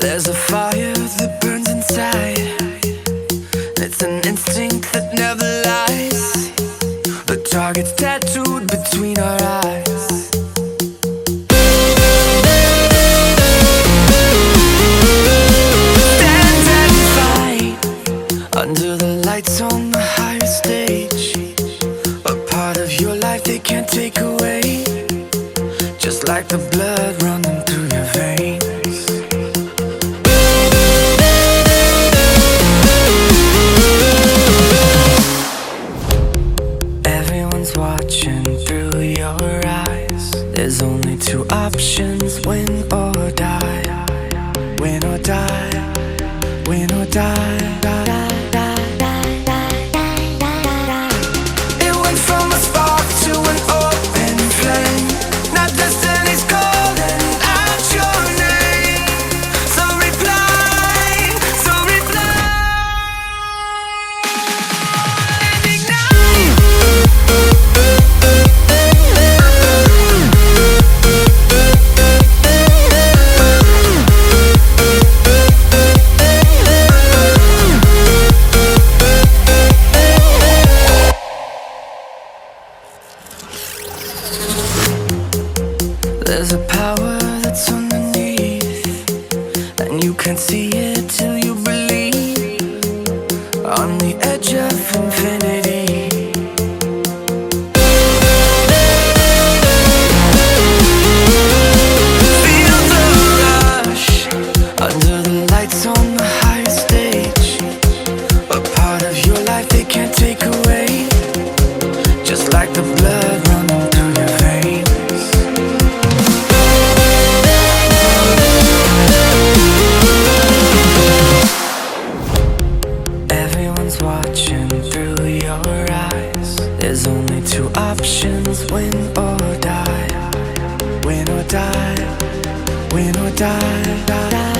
There's a fire that burns inside. It's an instinct that never lies. The target's tattooed between our eyes. They can't take away. Just like the blood running through your veins. Everyone's watching through your eyes. There's only two options win or die. Win or die. There's a power that's underneath, and you can't see it till you believe. On the edge of infinity. Feel the rush under the lights on the higher stage. A part of your life they can't take away. Just like the blood running Two options, win or die Win or die Win or die, die.